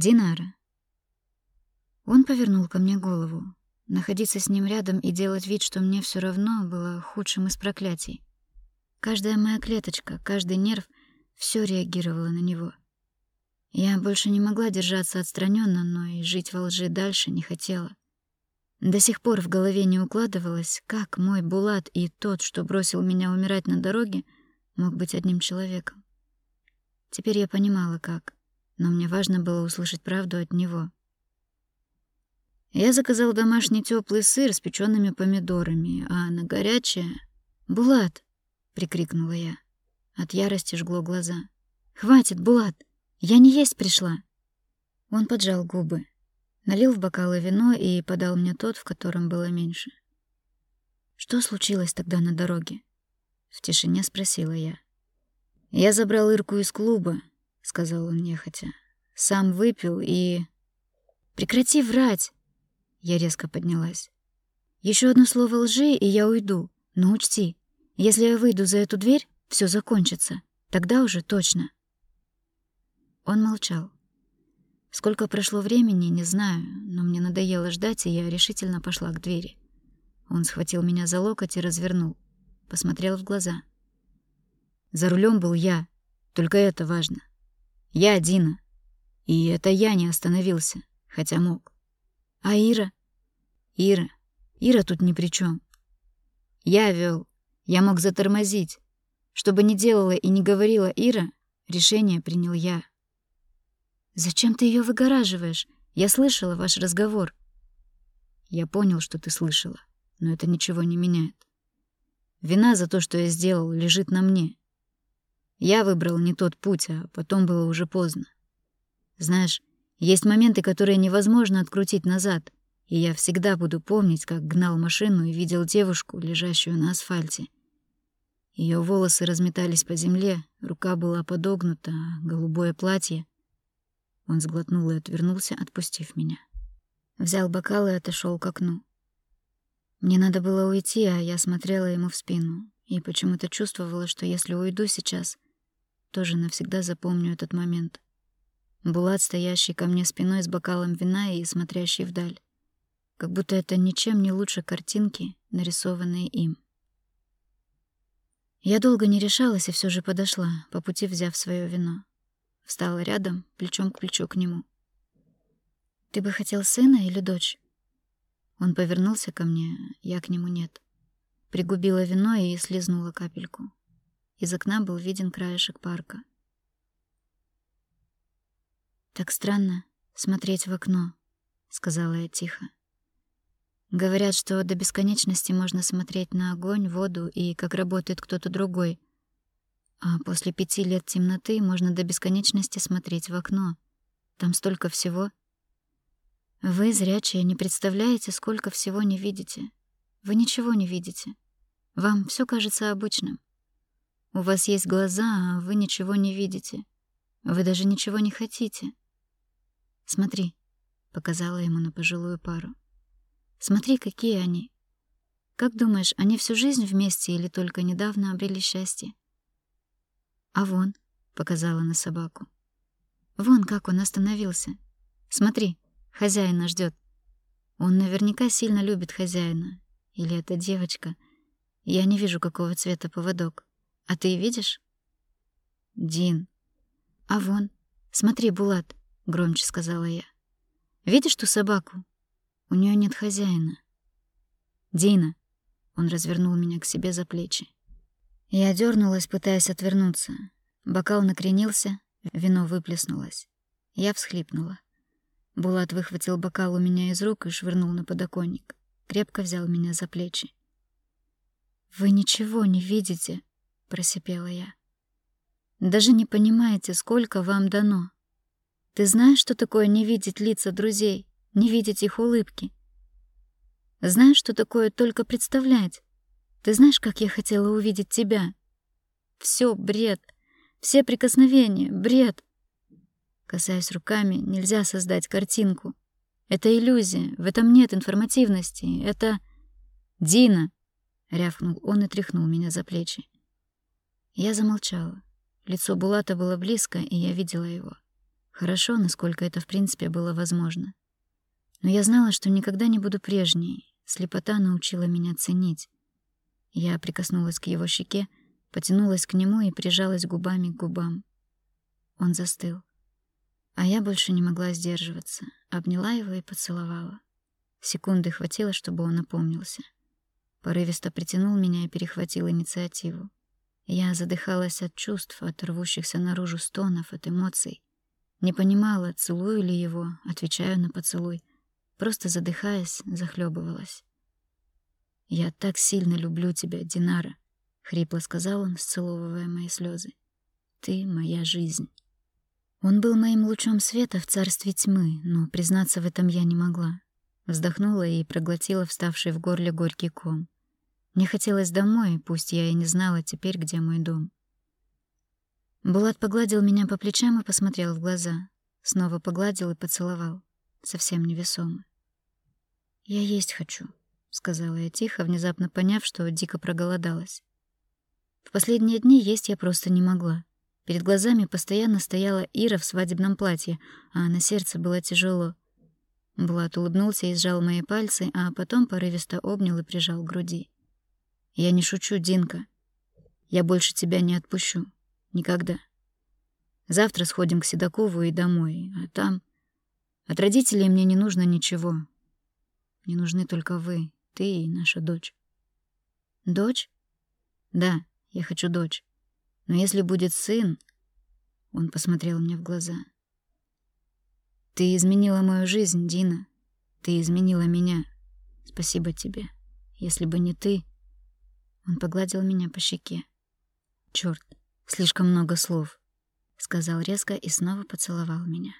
Динара. Он повернул ко мне голову. Находиться с ним рядом и делать вид, что мне все равно, было худшим из проклятий. Каждая моя клеточка, каждый нерв — все реагировало на него. Я больше не могла держаться отстраненно, но и жить во лжи дальше не хотела. До сих пор в голове не укладывалось, как мой Булат и тот, что бросил меня умирать на дороге, мог быть одним человеком. Теперь я понимала, как, но мне важно было услышать правду от него. Я заказал домашний теплый сыр с печёными помидорами, а на горячее... «Булат!» — прикрикнула я. От ярости жгло глаза. «Хватит, Булат! Я не есть пришла!» Он поджал губы, налил в бокалы вино и подал мне тот, в котором было меньше. «Что случилось тогда на дороге?» — в тишине спросила я. «Я забрал Ирку из клуба», — сказал он нехотя. «Сам выпил и...» «Прекрати врать!» Я резко поднялась. Еще одно слово лжи, и я уйду. Но учти, если я выйду за эту дверь, все закончится. Тогда уже точно. Он молчал. Сколько прошло времени, не знаю, но мне надоело ждать, и я решительно пошла к двери. Он схватил меня за локоть и развернул. Посмотрел в глаза. За рулем был я. Только это важно. Я Дина. И это я не остановился, хотя мог. А Ира? Ира. Ира тут ни при чем. Я вел. Я мог затормозить. Что бы ни делала и не говорила Ира, решение принял я. Зачем ты ее выгораживаешь? Я слышала ваш разговор. Я понял, что ты слышала, но это ничего не меняет. Вина за то, что я сделал, лежит на мне. Я выбрал не тот путь, а потом было уже поздно. Знаешь, есть моменты, которые невозможно открутить назад, и я всегда буду помнить, как гнал машину и видел девушку, лежащую на асфальте. Ее волосы разметались по земле, рука была подогнута, голубое платье. Он сглотнул и отвернулся, отпустив меня. Взял бокал и отошел к окну. Мне надо было уйти, а я смотрела ему в спину и почему-то чувствовала, что если уйду сейчас, тоже навсегда запомню этот момент. Булат, стоящий ко мне спиной с бокалом вина и смотрящий вдаль. Как будто это ничем не лучше картинки, нарисованные им. Я долго не решалась и все же подошла, по пути взяв свое вино. Встала рядом, плечом к плечу к нему. «Ты бы хотел сына или дочь?» Он повернулся ко мне, я к нему нет. Пригубила вино и слезнула капельку. Из окна был виден краешек парка. «Так странно смотреть в окно», — сказала я тихо. «Говорят, что до бесконечности можно смотреть на огонь, воду и как работает кто-то другой. А после пяти лет темноты можно до бесконечности смотреть в окно. Там столько всего. Вы, зрячие, не представляете, сколько всего не видите. Вы ничего не видите. Вам все кажется обычным. У вас есть глаза, а вы ничего не видите. Вы даже ничего не хотите. Смотри, показала ему на пожилую пару. Смотри, какие они. Как думаешь, они всю жизнь вместе или только недавно обрели счастье? А вон, показала на собаку. Вон как он остановился. Смотри, хозяина ждет. Он наверняка сильно любит хозяина. Или это девочка? Я не вижу, какого цвета поводок. А ты видишь? Дин. А вон, смотри, Булат громче сказала я. Видишь ту собаку? У нее нет хозяина. Дина. Он развернул меня к себе за плечи. Я дернулась, пытаясь отвернуться. Бокал накренился, вино выплеснулось. Я всхлипнула. Булат выхватил бокал у меня из рук и швырнул на подоконник. Крепко взял меня за плечи. «Вы ничего не видите», — просипела я. «Даже не понимаете, сколько вам дано. Ты знаешь, что такое не видеть лица друзей, не видеть их улыбки? Знаешь, что такое только представлять? Ты знаешь, как я хотела увидеть тебя? Все бред. Все прикосновения — бред. Касаясь руками, нельзя создать картинку. Это иллюзия, в этом нет информативности. Это... «Дина!» — рявкнул он и тряхнул меня за плечи. Я замолчала. Лицо Булата было близко, и я видела его. Хорошо, насколько это в принципе было возможно. Но я знала, что никогда не буду прежней. Слепота научила меня ценить. Я прикоснулась к его щеке, потянулась к нему и прижалась губами к губам. Он застыл. А я больше не могла сдерживаться. Обняла его и поцеловала. Секунды хватило, чтобы он опомнился. Порывисто притянул меня и перехватил инициативу. Я задыхалась от чувств, от рвущихся наружу стонов, от эмоций. Не понимала, целую ли его, отвечаю на поцелуй. Просто задыхаясь, захлебывалась. «Я так сильно люблю тебя, Динара», — хрипло сказал он, сцеловывая мои слезы. «Ты — моя жизнь». Он был моим лучом света в царстве тьмы, но признаться в этом я не могла. Вздохнула и проглотила вставший в горле горький ком. Мне хотелось домой, пусть я и не знала теперь, где мой дом. Булат погладил меня по плечам и посмотрел в глаза. Снова погладил и поцеловал. Совсем невесомо. «Я есть хочу», — сказала я тихо, внезапно поняв, что дико проголодалась. В последние дни есть я просто не могла. Перед глазами постоянно стояла Ира в свадебном платье, а на сердце было тяжело. Булат улыбнулся и сжал мои пальцы, а потом порывисто обнял и прижал к груди. «Я не шучу, Динка. Я больше тебя не отпущу. Никогда. Завтра сходим к Седокову и домой, а там... От родителей мне не нужно ничего. Мне нужны только вы, ты и наша дочь». «Дочь?» «Да, я хочу дочь. Но если будет сын, он посмотрел мне в глаза. Ты изменила мою жизнь, Дина. Ты изменила меня. Спасибо тебе. Если бы не ты, он погладил меня по щеке. Чёрт, слишком много слов, сказал резко и снова поцеловал меня.